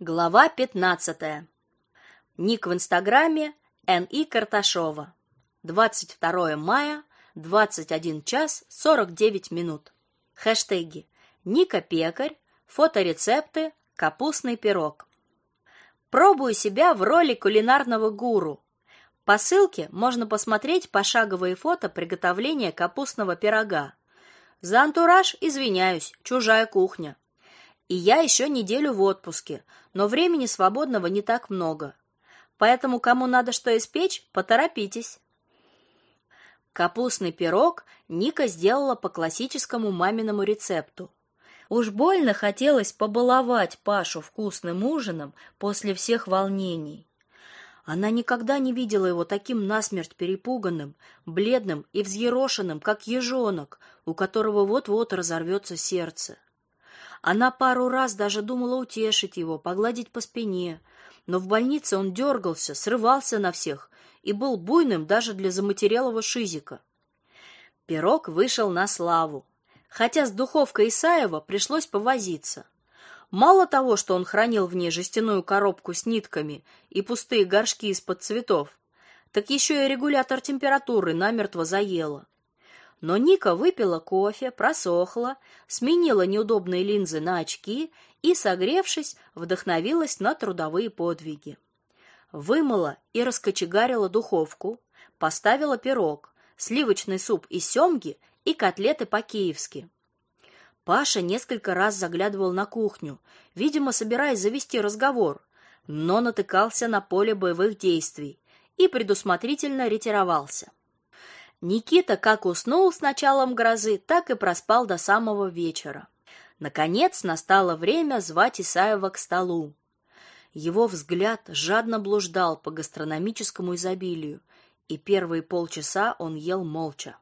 Глава 15. Ник в Инстаграме Н.И. Карташова. 22 мая, 21 час 49 минут. Хэштеги. Ника Пекарь, фоторецепты, капустный пирог. Пробую себя в роли кулинарного гуру. По ссылке можно посмотреть пошаговые фото приготовления капустного пирога. За антураж извиняюсь, чужая кухня. И я еще неделю в отпуске, но времени свободного не так много. Поэтому кому надо что испечь, поторопитесь. Капустный пирог Ника сделала по классическому маминому рецепту. Уж больно хотелось побаловать Пашу вкусным ужином после всех волнений. Она никогда не видела его таким насмерть перепуганным, бледным и взъерошенным, как ежонок, у которого вот-вот разорвется сердце. Она пару раз даже думала утешить его, погладить по спине, но в больнице он дергался, срывался на всех и был буйным даже для заматерелого шизика. Пирог вышел на славу, хотя с духовкой Исаева пришлось повозиться. Мало того, что он хранил в ней жестяную коробку с нитками и пустые горшки из-под цветов, так еще и регулятор температуры намертво заело. Но Ника выпила кофе, просохла, сменила неудобные линзы на очки и, согревшись, вдохновилась на трудовые подвиги. Вымыла и раскочегарила духовку, поставила пирог, сливочный суп из семги и котлеты по-киевски. Паша несколько раз заглядывал на кухню, видимо, собираясь завести разговор, но натыкался на поле боевых действий и предусмотрительно ретировался. Никита как уснул с началом грозы, так и проспал до самого вечера. Наконец настало время звать Исаева к столу. Его взгляд жадно блуждал по гастрономическому изобилию, и первые полчаса он ел молча.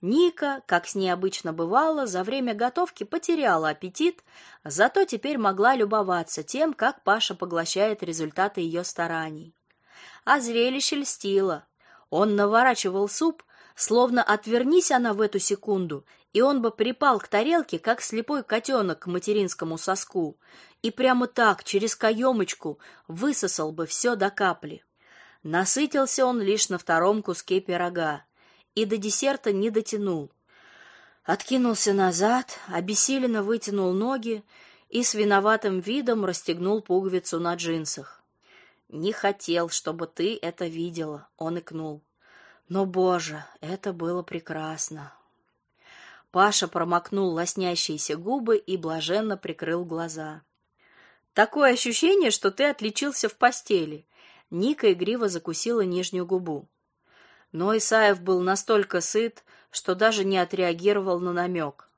Ника, как с ней обычно бывало, за время готовки потеряла аппетит, зато теперь могла любоваться тем, как Паша поглощает результаты ее стараний. А зрелище льстило. Он наворачивал суп, Словно отвернись она в эту секунду, и он бы припал к тарелке, как слепой котенок к материнскому соску, и прямо так, через каемочку, высосал бы все до капли. Насытился он лишь на втором куске пирога и до десерта не дотянул. Откинулся назад, обессиленно вытянул ноги и с виноватым видом расстегнул пуговицу на джинсах. «Не хотел, чтобы ты это видела», — он икнул. Но, боже, это было прекрасно. Паша промокнул лоснящиеся губы и блаженно прикрыл глаза. Такое ощущение, что ты отличился в постели. Ника игриво закусила нижнюю губу. Но Исаев был настолько сыт, что даже не отреагировал на намек.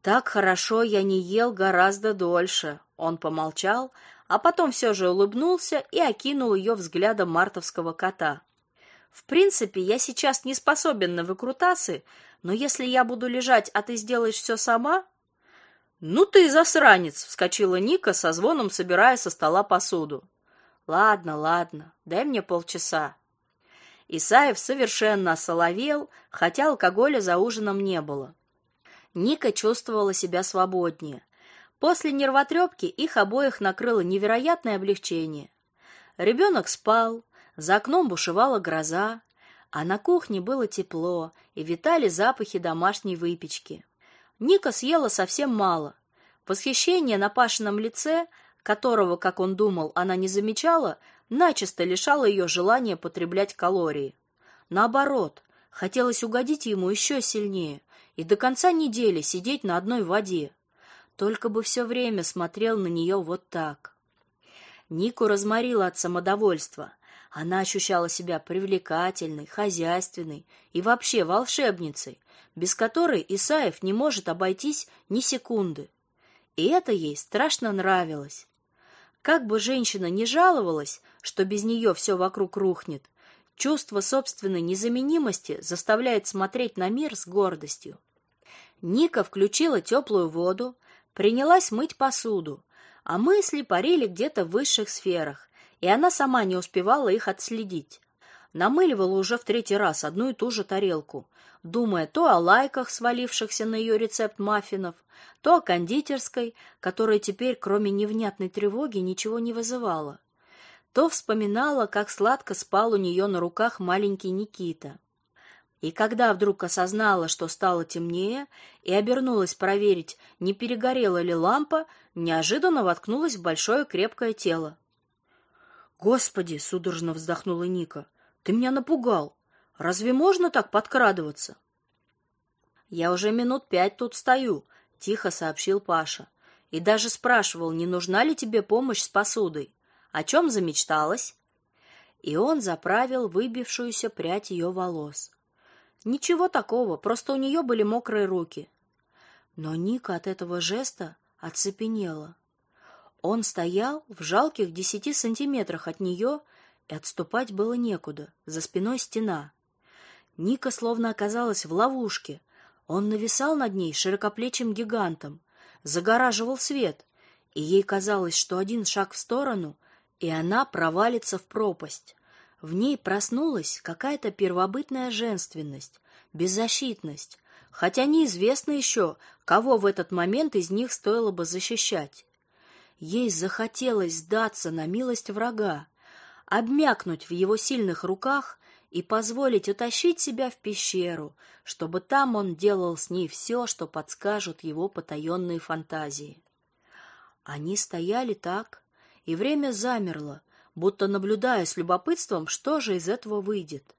Так хорошо я не ел гораздо дольше. Он помолчал, а потом все же улыбнулся и окинул ее взглядом мартовского кота. В принципе, я сейчас не способен на выкрутасы, но если я буду лежать, а ты сделаешь все сама... Ну ты засранец, вскочила Ника со звоном, собирая со стола посуду. Ладно, ладно, дай мне полчаса. Исаев совершенно осоловел, хотя алкоголя за ужином не было. Ника чувствовала себя свободнее. После нервотрепки их обоих накрыло невероятное облегчение. Ребенок спал, за окном бушевала гроза, а на кухне было тепло и витали запахи домашней выпечки. Ника съела совсем мало. Восхищение на Пашином лице, которого, как он думал, она не замечала, начисто лишало ее желания потреблять калории. Наоборот, хотелось угодить ему еще сильнее и до конца недели сидеть на одной воде. Только бы все время смотрел на нее вот так. Нику разморило от самодовольства. Она ощущала себя привлекательной, хозяйственной и вообще волшебницей, без которой Исаев не может обойтись ни секунды. И это ей страшно нравилось. Как бы женщина ни жаловалась, что без нее все вокруг рухнет, чувство собственной незаменимости заставляет смотреть на мир с гордостью. Ника включила теплую воду, принялась мыть посуду, а мысли парили где-то в высших сферах, и она сама не успевала их отследить. намыливала уже в третий раз одну и ту же тарелку, думая то о лайках, свалившихся на ее рецепт маффинов, то о кондитерской, которая теперь, кроме невнятной тревоги, ничего не вызывала, то вспоминала, как сладко спал у нее на руках маленький Никита. И когда вдруг осознала, что стало темнее, и обернулась проверить, не перегорела ли лампа, неожиданно воткнулась в большое крепкое тело. «Господи!» — судорожно вздохнула Ника. «Ты меня напугал! Разве можно так подкрадываться?» «Я уже минут пять тут стою», — тихо сообщил Паша. «И даже спрашивал, не нужна ли тебе помощь с посудой. О чем замечталась?» И он заправил выбившуюся прядь ее волос. Ничего такого, просто у нее были мокрые руки. Но Ника от этого жеста оцепенела. Он стоял в жалких десяти сантиметрах от нее, и отступать было некуда, за спиной стена. Ника словно оказалась в ловушке. Он нависал над ней широкоплечим гигантом, загораживал свет, и ей казалось, что один шаг в сторону, и она провалится в пропасть. В ней проснулась какая-то первобытная женственность, беззащитность, хотя неизвестно еще, кого в этот момент из них стоило бы защищать. Ей захотелось сдаться на милость врага, обмякнуть в его сильных руках и позволить утащить себя в пещеру, чтобы там он делал с ней все, что подскажут его потаенные фантазии. Они стояли так, и время замерло, будто наблюдая с любопытством, что же из этого выйдет.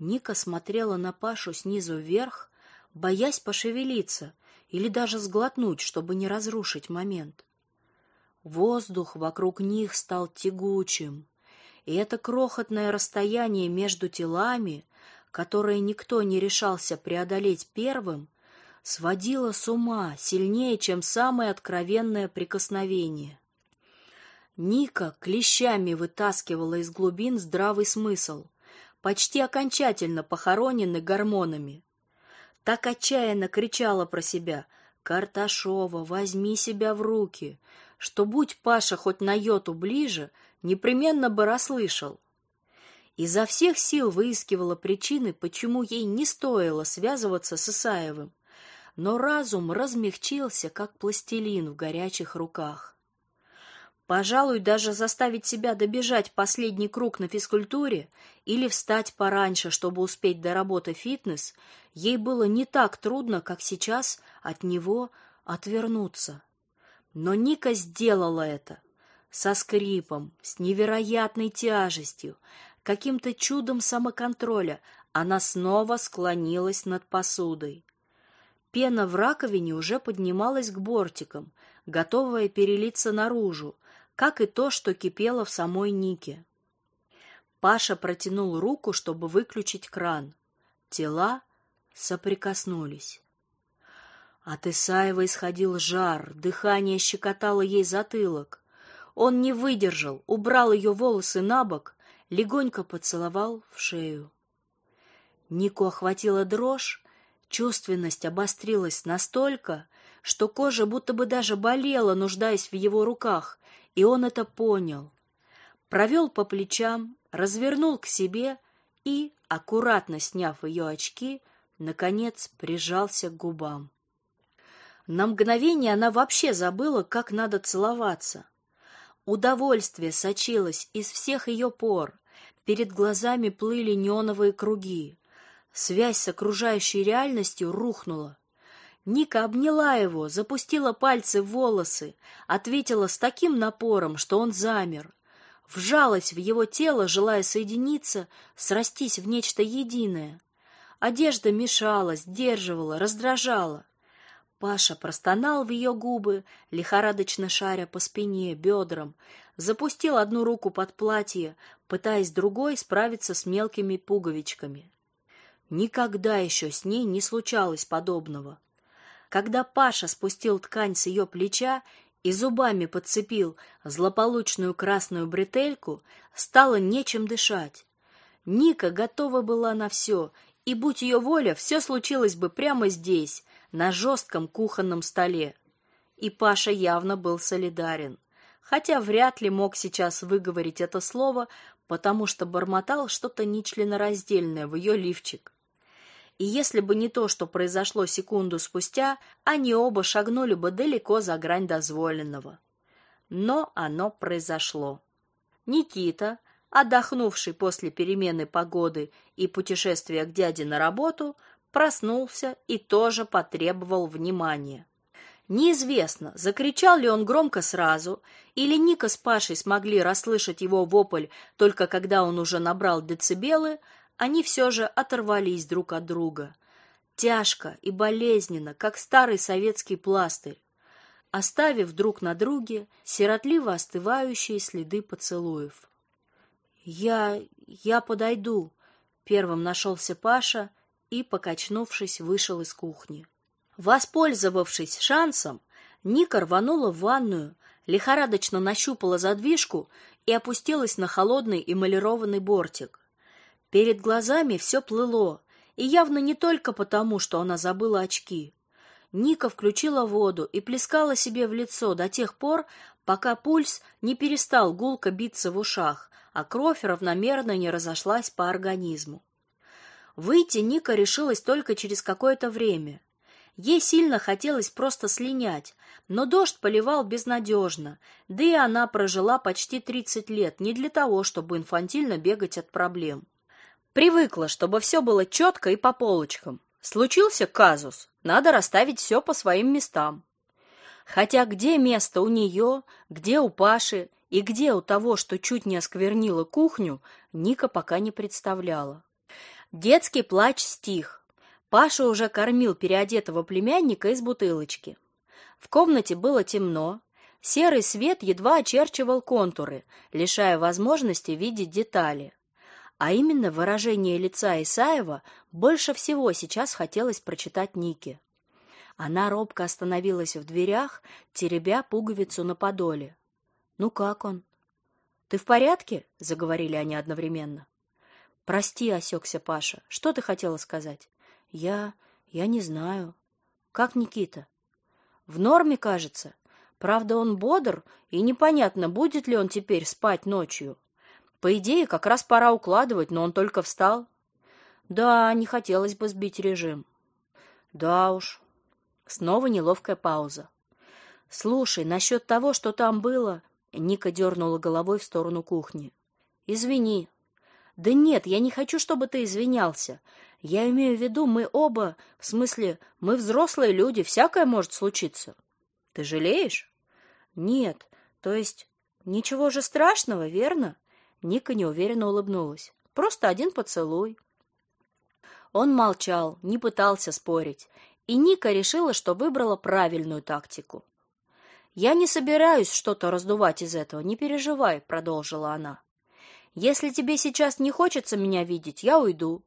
Ника смотрела на Пашу снизу вверх, боясь пошевелиться или даже сглотнуть, чтобы не разрушить момент. Воздух вокруг них стал тягучим, и это крохотное расстояние между телами, которое никто не решался преодолеть первым, сводило с ума сильнее, чем самое откровенное прикосновение. Ника клещами вытаскивала из глубин здравый смысл, почти окончательно похороненный гормонами. Так отчаянно кричала про себя «Карташова, возьми себя в руки!», что, будь Паша хоть на йоту ближе, непременно бы расслышал. Изо всех сил выискивала причины, почему ей не стоило связываться с Исаевым, но разум размягчился, как пластилин в горячих руках. Пожалуй, даже заставить себя добежать последний круг на физкультуре или встать пораньше, чтобы успеть до работы фитнес, ей было не так трудно, как сейчас от него отвернуться. Но Ника сделала это со скрипом, с невероятной тяжестью, каким-то чудом самоконтроля. Она снова склонилась над посудой. Пена в раковине уже поднималась к бортикам, готовая перелиться наружу, как и то, что кипело в самой Нике. Паша протянул руку, чтобы выключить кран. Тела соприкоснулись. От Исаева исходил жар, дыхание щекотало ей затылок. Он не выдержал, убрал ее волосы на бок, легонько поцеловал в шею. Нику охватила дрожь, чувственность обострилась настолько, что кожа будто бы даже болела, нуждаясь в его руках, и он это понял. Провел по плечам, развернул к себе и, аккуратно сняв ее очки, наконец прижался к губам. На мгновение она вообще забыла, как надо целоваться. Удовольствие сочилось из всех ее пор, перед глазами плыли неоновые круги. Связь с окружающей реальностью рухнула. Ника обняла его, запустила пальцы в волосы, ответила с таким напором, что он замер. Вжалась в его тело, желая соединиться, срастись в нечто единое. Одежда мешала, сдерживала, раздражала. Паша простонал в ее губы, лихорадочно шаря по спине, бедрам, запустил одну руку под платье, пытаясь другой справиться с мелкими пуговичками. Никогда еще с ней не случалось подобного. Когда Паша спустил ткань с ее плеча и зубами подцепил злополучную красную бретельку, стало нечем дышать. Ника готова была на все, и, будь ее воля, все случилось бы прямо здесь, на жестком кухонном столе. И Паша явно был солидарен, хотя вряд ли мог сейчас выговорить это слово, потому что бормотал что-то нечленораздельное в ее лифчик. И если бы не то, что произошло секунду спустя, они оба шагнули бы далеко за грань дозволенного. Но оно произошло. Никита, отдохнувший после перемены погоды и путешествия к дяде на работу, проснулся и тоже потребовал внимания. Неизвестно, закричал ли он громко сразу, или Ника с Пашей смогли расслышать его вопль только когда он уже набрал децибелы, они все же оторвались друг от друга. Тяжко и болезненно, как старый советский пластырь, оставив друг на друге сиротливо остывающие следы поцелуев. «Я... я подойду», — первым нашелся Паша и, покачнувшись, вышел из кухни. Воспользовавшись шансом, Ника рванула в ванную, лихорадочно нащупала задвижку и опустилась на холодный эмалированный бортик. Перед глазами все плыло, и явно не только потому, что она забыла очки. Ника включила воду и плескала себе в лицо до тех пор, пока пульс не перестал гулко биться в ушах, а кровь равномерно не разошлась по организму. Выйти Ника решилась только через какое-то время. Ей сильно хотелось просто слинять, но дождь поливал безнадежно, да и она прожила почти 30 лет не для того, чтобы инфантильно бегать от проблем. Привыкла, чтобы все было четко и по полочкам. Случился казус, надо расставить все по своим местам. Хотя где место у нее, где у Паши и где у того, что чуть не осквернило кухню, Ника пока не представляла. Детский плач стих, Паша уже кормил переодетого племянника из бутылочки. В комнате было темно, серый свет едва очерчивал контуры, лишая возможности видеть детали. А именно выражение лица Исаева больше всего сейчас хотелось прочитать Нике. Она робко остановилась в дверях, теребя пуговицу на подоле. «Ну как он?» «Ты в порядке?» — заговорили они одновременно. «Прости», — осекся Паша. «Что ты хотела сказать?» Я... я не знаю. Как Никита? В норме, кажется. Правда, он бодр, и непонятно, будет ли он теперь спать ночью. По идее, как раз пора укладывать, но он только встал. Да, не хотелось бы сбить режим. Да уж. Снова неловкая пауза. Слушай, насчет того, что там было... Ника дернула головой в сторону кухни. Извини. Да нет, я не хочу, чтобы ты извинялся. Я имею в виду, мы оба, в смысле, мы взрослые люди, всякое может случиться. Ты жалеешь? Нет, то есть ничего же страшного, верно? Ника неуверенно улыбнулась. Просто один поцелуй. Он молчал, не пытался спорить, и Ника решила, что выбрала правильную тактику. Я не собираюсь что-то раздувать из этого, не переживай, продолжила она. Если тебе сейчас не хочется меня видеть, я уйду.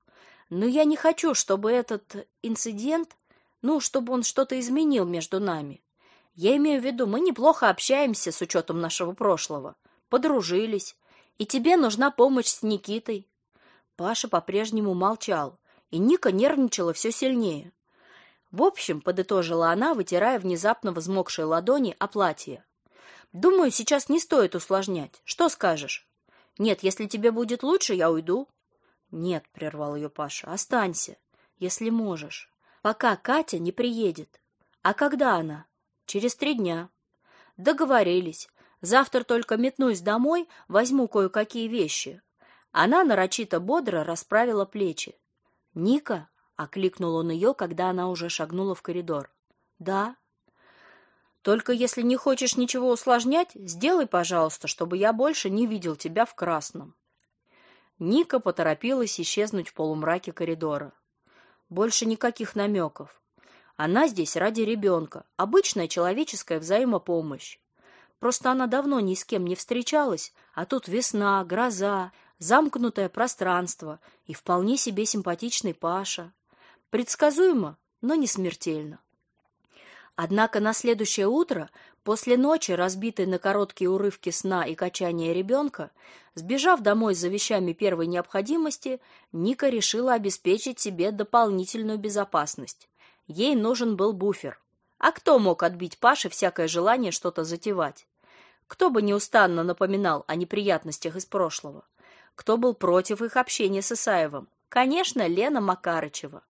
Но я не хочу, чтобы этот инцидент, ну, чтобы он что-то изменил между нами. Я имею в виду, мы неплохо общаемся с учетом нашего прошлого, подружились, и тебе нужна помощь с Никитой. Паша по-прежнему молчал, и Ника нервничала все сильнее. В общем, подытожила она, вытирая внезапно взмокшие ладони о платье. Думаю, сейчас не стоит усложнять. Что скажешь? Нет, если тебе будет лучше, я уйду. Нет, прервал ее Паша. Останься, если можешь, пока Катя не приедет. А когда она? Через три дня. Договорились. Завтра только метнусь домой, возьму кое-какие вещи. Она нарочито бодро расправила плечи. Ника окликнул он ее, когда она уже шагнула в коридор. Да. Только если не хочешь ничего усложнять, сделай, пожалуйста, чтобы я больше не видел тебя в красном. Ника поторопилась исчезнуть в полумраке коридора. Больше никаких намеков. Она здесь ради ребенка. Обычная человеческая взаимопомощь. Просто она давно ни с кем не встречалась, а тут весна, гроза, замкнутое пространство и вполне себе симпатичный Паша. Предсказуемо, но не смертельно. Однако на следующее утро, после ночи, разбитой на короткие урывки сна и качания ребенка, сбежав домой за вещами первой необходимости, Ника решила обеспечить себе дополнительную безопасность. Ей нужен был буфер. А кто мог отбить Паше всякое желание что-то затевать? кто бы неустанно напоминал о неприятностях из прошлого, кто был против их общения с Исаевым. Конечно, Лена Макарычева.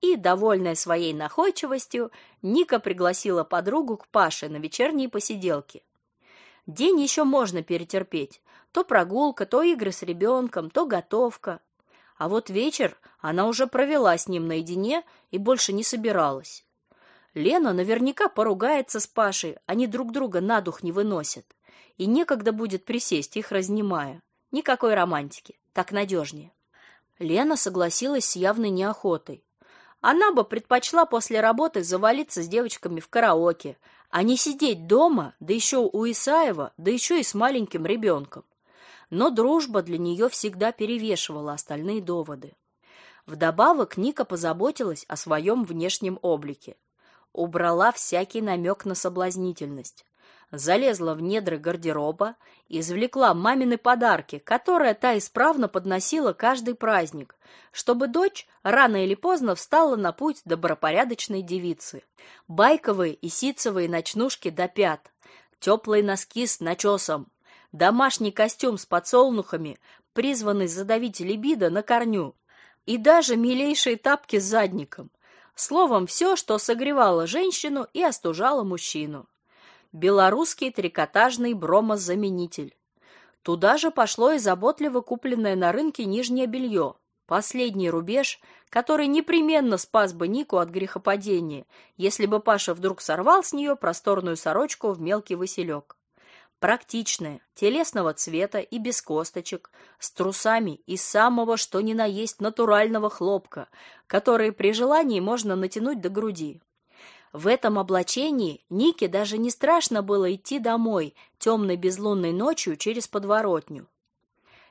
И, довольная своей находчивостью, Ника пригласила подругу к Паше на вечерние посиделки. День еще можно перетерпеть. То прогулка, то игры с ребенком, то готовка. А вот вечер она уже провела с ним наедине и больше не собиралась. Лена наверняка поругается с Пашей, они друг друга на дух не выносят. И некогда будет присесть, их разнимая. Никакой романтики, так надежнее. Лена согласилась с явной неохотой. Она бы предпочла после работы завалиться с девочками в караоке, а не сидеть дома, да еще у Исаева, да еще и с маленьким ребенком. Но дружба для нее всегда перевешивала остальные доводы. Вдобавок Ника позаботилась о своем внешнем облике. Убрала всякий намек на соблазнительность залезла в недры гардероба, извлекла мамины подарки, которые та исправно подносила каждый праздник, чтобы дочь рано или поздно встала на путь добропорядочной девицы. Байковые и ситцевые ночнушки до пят, теплые носки с начесом, домашний костюм с подсолнухами, призванный задавить либидо на корню, и даже милейшие тапки с задником. Словом, все, что согревало женщину и остужало мужчину белорусский трикотажный бромозаменитель. Туда же пошло и заботливо купленное на рынке нижнее белье, последний рубеж, который непременно спас бы Нику от грехопадения, если бы Паша вдруг сорвал с нее просторную сорочку в мелкий василек. Практичная, телесного цвета и без косточек, с трусами из самого что ни на есть натурального хлопка, которые при желании можно натянуть до груди. В этом облачении Нике даже не страшно было идти домой темной безлунной ночью через подворотню.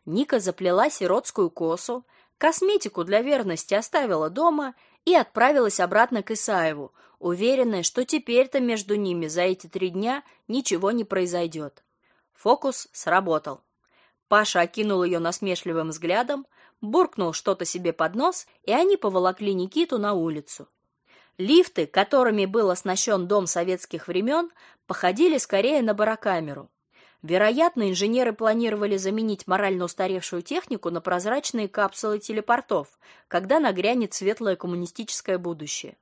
Ника заплела сиротскую косу, косметику для верности оставила дома и отправилась обратно к Исаеву, уверенная, что теперь-то между ними за эти три дня ничего не произойдет. Фокус сработал. Паша окинул ее насмешливым взглядом, буркнул что-то себе под нос, и они поволокли Никиту на улицу. Лифты, которыми был оснащен дом советских времен, походили скорее на барокамеру. Вероятно, инженеры планировали заменить морально устаревшую технику на прозрачные капсулы телепортов, когда нагрянет светлое коммунистическое будущее.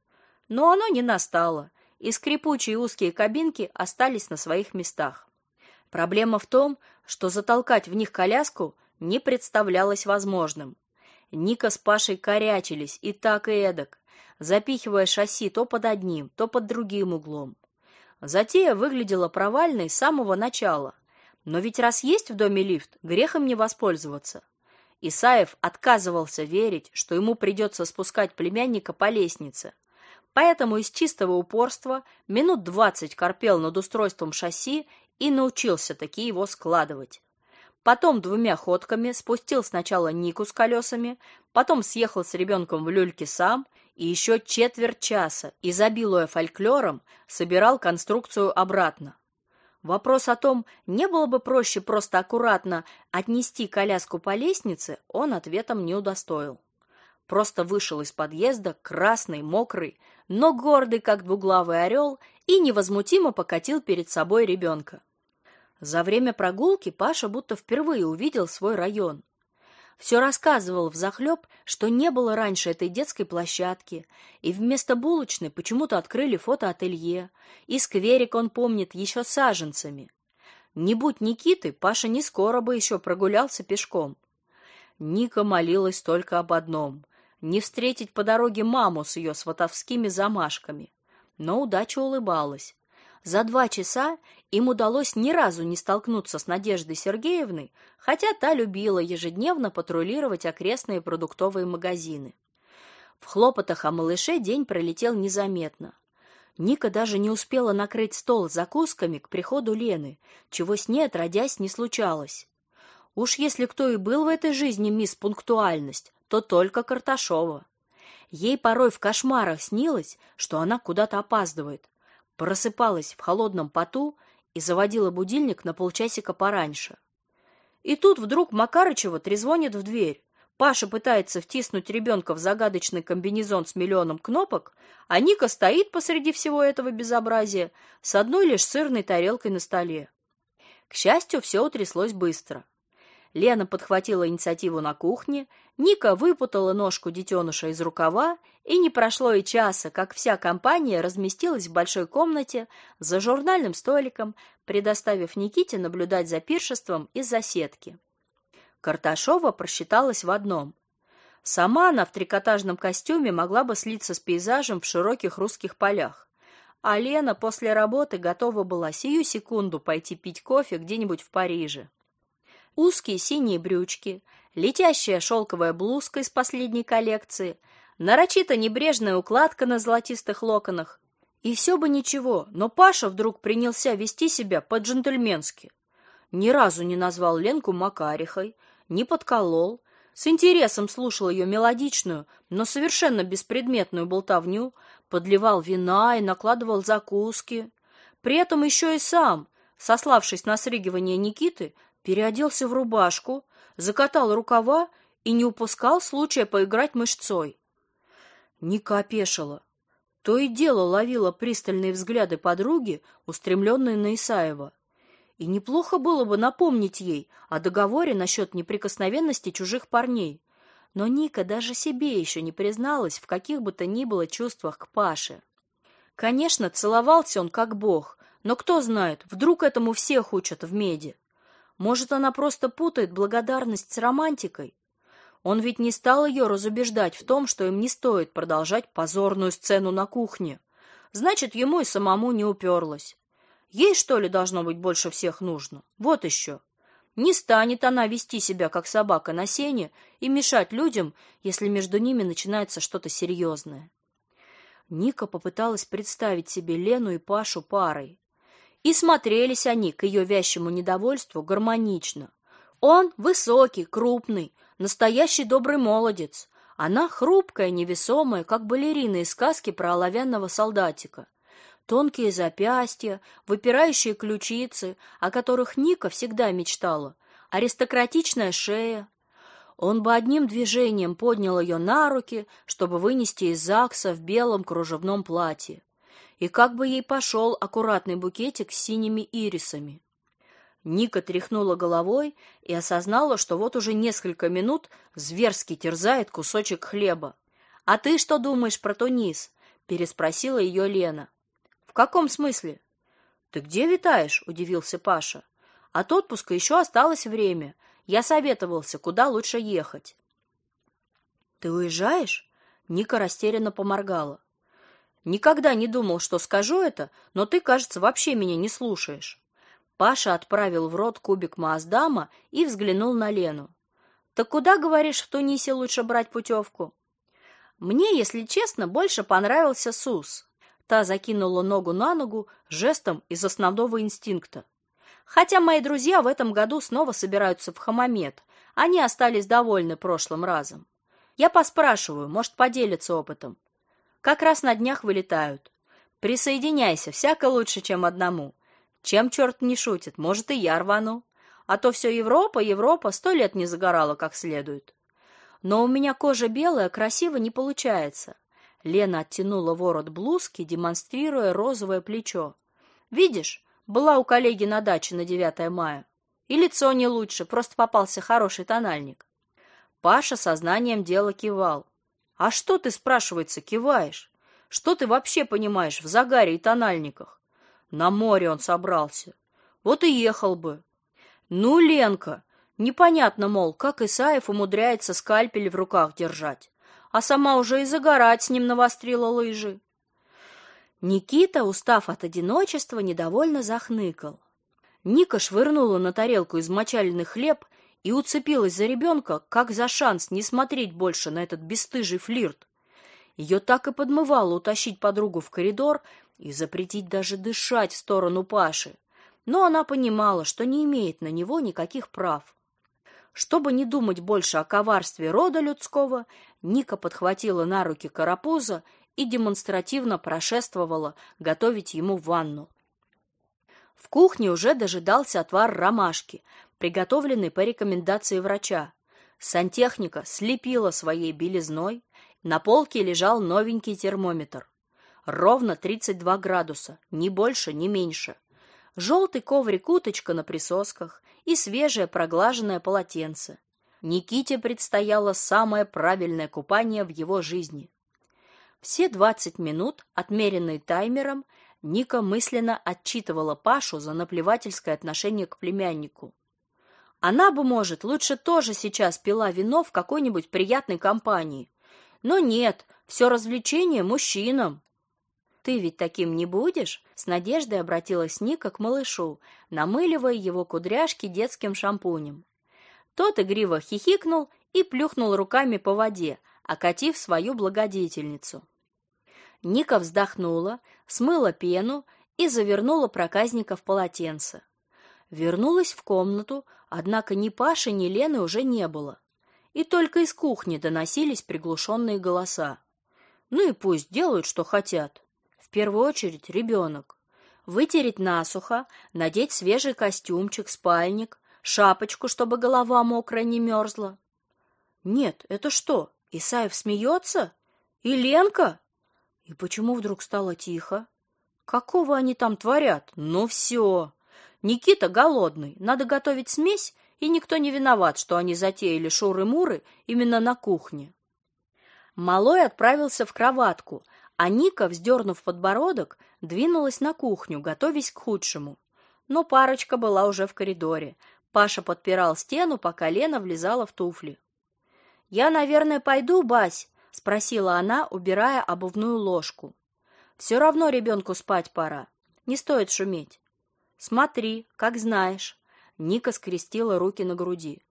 Но оно не настало, и скрипучие узкие кабинки остались на своих местах. Проблема в том, что затолкать в них коляску не представлялось возможным. Ника с Пашей корячились и так и эдак, запихивая шасси то под одним, то под другим углом. Затея выглядела провальной с самого начала. Но ведь раз есть в доме лифт, грехом не воспользоваться. Исаев отказывался верить, что ему придется спускать племянника по лестнице. Поэтому из чистого упорства минут двадцать корпел над устройством шасси и научился таки его складывать. Потом двумя ходками спустил сначала Нику с колесами, потом съехал с ребенком в люльке сам и еще четверть часа, изобилуя фольклором, собирал конструкцию обратно. Вопрос о том, не было бы проще просто аккуратно отнести коляску по лестнице, он ответом не удостоил. Просто вышел из подъезда, красный, мокрый, но гордый, как двуглавый орел, и невозмутимо покатил перед собой ребенка. За время прогулки Паша будто впервые увидел свой район. Все рассказывал взахлеб, что не было раньше этой детской площадки, и вместо булочной почему-то открыли фотоателье, и скверик он помнит еще саженцами. Не будь Никиты, Паша не скоро бы еще прогулялся пешком. Ника молилась только об одном — не встретить по дороге маму с ее сватовскими замашками. Но удача улыбалась. За два часа им удалось ни разу не столкнуться с Надеждой Сергеевной, хотя та любила ежедневно патрулировать окрестные продуктовые магазины. В хлопотах о малыше день пролетел незаметно. Ника даже не успела накрыть стол закусками к приходу Лены, чего с ней отродясь не случалось. Уж если кто и был в этой жизни мисс Пунктуальность, то только Карташова. Ей порой в кошмарах снилось, что она куда-то опаздывает, просыпалась в холодном поту и заводила будильник на полчасика пораньше. И тут вдруг Макарычева трезвонит в дверь. Паша пытается втиснуть ребенка в загадочный комбинезон с миллионом кнопок, а Ника стоит посреди всего этого безобразия с одной лишь сырной тарелкой на столе. К счастью, все утряслось быстро. Лена подхватила инициативу на кухне, Ника выпутала ножку детеныша из рукава, и не прошло и часа, как вся компания разместилась в большой комнате за журнальным столиком, предоставив Никите наблюдать за пиршеством из-за сетки. Карташова просчиталась в одном. Сама она в трикотажном костюме могла бы слиться с пейзажем в широких русских полях. А Лена после работы готова была сию секунду пойти пить кофе где-нибудь в Париже. Узкие синие брючки, летящая шелковая блузка из последней коллекции, нарочито небрежная укладка на золотистых локонах. И все бы ничего, но Паша вдруг принялся вести себя по-джентльменски. Ни разу не назвал Ленку Макарихой, не подколол, с интересом слушал ее мелодичную, но совершенно беспредметную болтовню, подливал вина и накладывал закуски. При этом еще и сам, сославшись на срыгивание Никиты, переоделся в рубашку, закатал рукава и не упускал случая поиграть мышцой. Ника опешила. То и дело ловила пристальные взгляды подруги, устремленные на Исаева. И неплохо было бы напомнить ей о договоре насчет неприкосновенности чужих парней. Но Ника даже себе еще не призналась в каких бы то ни было чувствах к Паше. Конечно, целовался он как бог, но кто знает, вдруг этому всех учат в меди. Может, она просто путает благодарность с романтикой? Он ведь не стал ее разубеждать в том, что им не стоит продолжать позорную сцену на кухне. Значит, ему и самому не уперлось. Ей, что ли, должно быть больше всех нужно? Вот еще. Не станет она вести себя, как собака на сене, и мешать людям, если между ними начинается что-то серьезное. Ника попыталась представить себе Лену и Пашу парой. И смотрелись они к ее вящему недовольству гармонично. Он высокий, крупный, настоящий добрый молодец. Она хрупкая, невесомая, как балерина из сказки про оловянного солдатика. Тонкие запястья, выпирающие ключицы, о которых Ника всегда мечтала, аристократичная шея. Он бы одним движением поднял ее на руки, чтобы вынести из ЗАГСа в белом кружевном платье и как бы ей пошел аккуратный букетик с синими ирисами. Ника тряхнула головой и осознала, что вот уже несколько минут зверски терзает кусочек хлеба. «А ты что думаешь про Тунис?» — переспросила ее Лена. «В каком смысле?» «Ты где витаешь?» — удивился Паша. «От отпуска еще осталось время. Я советовался, куда лучше ехать». «Ты уезжаешь?» Ника растерянно поморгала. Никогда не думал, что скажу это, но ты, кажется, вообще меня не слушаешь. Паша отправил в рот кубик Маасдама и взглянул на Лену. Так куда, говоришь, в Тунисе лучше брать путевку?» Мне, если честно, больше понравился Сус. Та закинула ногу на ногу жестом из основного инстинкта. Хотя мои друзья в этом году снова собираются в Хамамет. Они остались довольны прошлым разом. Я поспрашиваю, может, поделятся опытом. Как раз на днях вылетают. Присоединяйся, всяко лучше, чем одному. Чем черт не шутит, может, и я рвану. А то все Европа, Европа, сто лет не загорала как следует. Но у меня кожа белая, красиво не получается. Лена оттянула ворот блузки, демонстрируя розовое плечо. Видишь, была у коллеги на даче на 9 мая. И лицо не лучше, просто попался хороший тональник. Паша сознанием дела кивал. А что ты, спрашивается, киваешь? Что ты вообще понимаешь в загаре и тональниках? На море он собрался. Вот и ехал бы. Ну, Ленка, непонятно, мол, как Исаев умудряется скальпель в руках держать. А сама уже и загорать с ним навострила лыжи. Никита, устав от одиночества, недовольно захныкал. Ника швырнула на тарелку измочаленный хлеб и уцепилась за ребенка, как за шанс не смотреть больше на этот бесстыжий флирт. Ее так и подмывало утащить подругу в коридор и запретить даже дышать в сторону Паши. Но она понимала, что не имеет на него никаких прав. Чтобы не думать больше о коварстве рода людского, Ника подхватила на руки карапуза и демонстративно прошествовала готовить ему ванну. В кухне уже дожидался отвар ромашки, приготовленный по рекомендации врача. Сантехника слепила своей белизной, на полке лежал новенький термометр. Ровно 32 градуса, ни больше, ни меньше. желтый коврик-уточка на присосках и свежее проглаженное полотенце. Никите предстояло самое правильное купание в его жизни. Все двадцать минут, отмеренные таймером, Ника мысленно отчитывала Пашу за наплевательское отношение к племяннику. Она бы, может, лучше тоже сейчас пила вино в какой-нибудь приятной компании. Но нет, все развлечение мужчинам. Ты ведь таким не будешь? С надеждой обратилась Ника к малышу, намыливая его кудряшки детским шампунем. Тот игриво хихикнул и плюхнул руками по воде, окатив свою благодетельницу. Ника вздохнула, смыла пену и завернула проказника в полотенце. Вернулась в комнату, однако ни Паши, ни Лены уже не было. И только из кухни доносились приглушенные голоса. Ну и пусть делают, что хотят первую очередь ребенок. Вытереть насухо, надеть свежий костюмчик, спальник, шапочку, чтобы голова мокрая не мерзла. Нет, это что, Исаев смеется? И Ленка? И почему вдруг стало тихо? Какого они там творят? Ну все. Никита голодный, надо готовить смесь, и никто не виноват, что они затеяли шуры-муры именно на кухне. Малой отправился в кроватку, а Ника, вздернув подбородок, двинулась на кухню, готовясь к худшему. Но парочка была уже в коридоре. Паша подпирал стену, пока Лена влезала в туфли. «Я, наверное, пойду, Бась?» — спросила она, убирая обувную ложку. «Все равно ребенку спать пора. Не стоит шуметь». «Смотри, как знаешь». Ника скрестила руки на груди.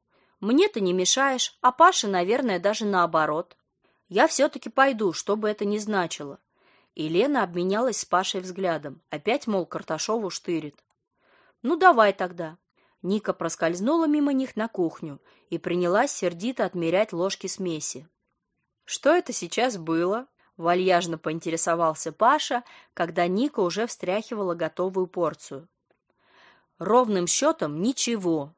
«Мне ты не мешаешь, а Паше, наверное, даже наоборот. Я все-таки пойду, что бы это ни значило. И Лена обменялась с Пашей взглядом. Опять, мол, Карташову штырит. Ну, давай тогда. Ника проскользнула мимо них на кухню и принялась сердито отмерять ложки смеси. Что это сейчас было? Вальяжно поинтересовался Паша, когда Ника уже встряхивала готовую порцию. Ровным счетом ничего.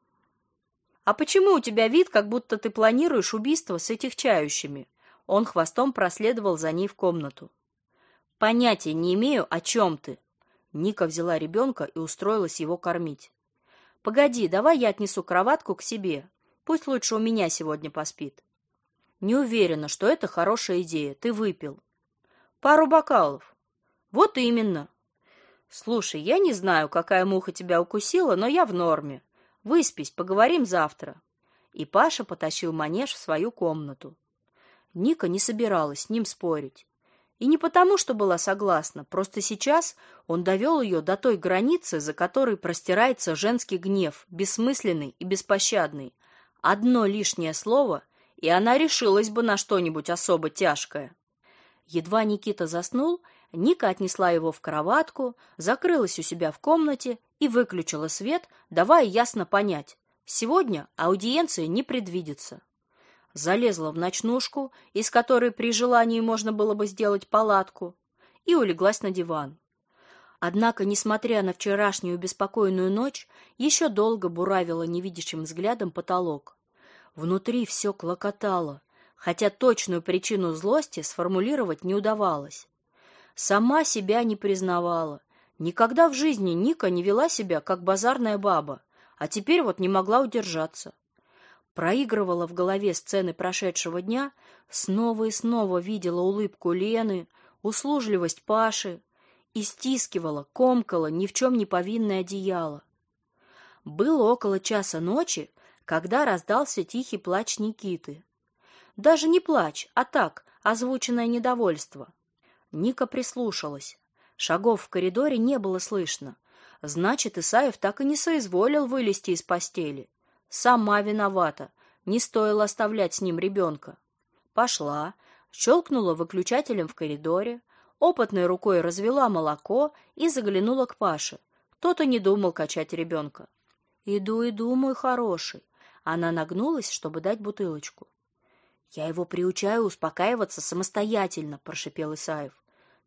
А почему у тебя вид, как будто ты планируешь убийство с этих чающими? Он хвостом проследовал за ней в комнату. Понятия не имею, о чем ты. Ника взяла ребенка и устроилась его кормить. Погоди, давай я отнесу кроватку к себе. Пусть лучше у меня сегодня поспит. Не уверена, что это хорошая идея. Ты выпил. Пару бокалов. Вот именно. Слушай, я не знаю, какая муха тебя укусила, но я в норме. Выспись, поговорим завтра. И Паша потащил манеж в свою комнату. Ника не собиралась с ним спорить. И не потому, что была согласна, просто сейчас он довел ее до той границы, за которой простирается женский гнев, бессмысленный и беспощадный. Одно лишнее слово, и она решилась бы на что-нибудь особо тяжкое. Едва Никита заснул, Ника отнесла его в кроватку, закрылась у себя в комнате и выключила свет, давая ясно понять, сегодня аудиенция не предвидится залезла в ночнушку, из которой при желании можно было бы сделать палатку, и улеглась на диван. Однако, несмотря на вчерашнюю беспокойную ночь, еще долго буравила невидящим взглядом потолок. Внутри все клокотало, хотя точную причину злости сформулировать не удавалось. Сама себя не признавала. Никогда в жизни Ника не вела себя, как базарная баба, а теперь вот не могла удержаться проигрывала в голове сцены прошедшего дня, снова и снова видела улыбку Лены, услужливость Паши и стискивала, комкала ни в чем не повинное одеяло. Было около часа ночи, когда раздался тихий плач Никиты. Даже не плач, а так, озвученное недовольство. Ника прислушалась. Шагов в коридоре не было слышно. Значит, Исаев так и не соизволил вылезти из постели. Сама виновата. Не стоило оставлять с ним ребенка. Пошла, щелкнула выключателем в коридоре, опытной рукой развела молоко и заглянула к Паше. Кто-то не думал качать ребенка. «Иду, иду, мой хороший». Она нагнулась, чтобы дать бутылочку. «Я его приучаю успокаиваться самостоятельно», — прошипел Исаев.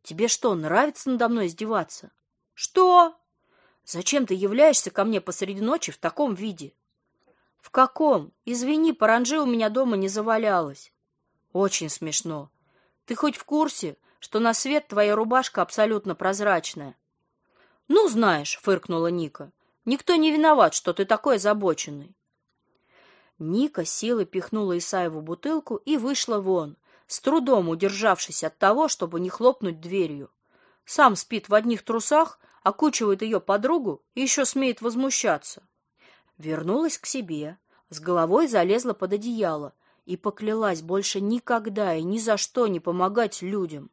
«Тебе что, нравится надо мной издеваться?» «Что?» «Зачем ты являешься ко мне посреди ночи в таком виде?» В каком? Извини, паранджи у меня дома не завалялось. Очень смешно. Ты хоть в курсе, что на свет твоя рубашка абсолютно прозрачная? Ну, знаешь, фыркнула Ника. Никто не виноват, что ты такой озабоченный. Ника силой пихнула Исаеву бутылку и вышла вон, с трудом удержавшись от того, чтобы не хлопнуть дверью. Сам спит в одних трусах, окучивает ее подругу и еще смеет возмущаться. Вернулась к себе, с головой залезла под одеяло и поклялась больше никогда и ни за что не помогать людям.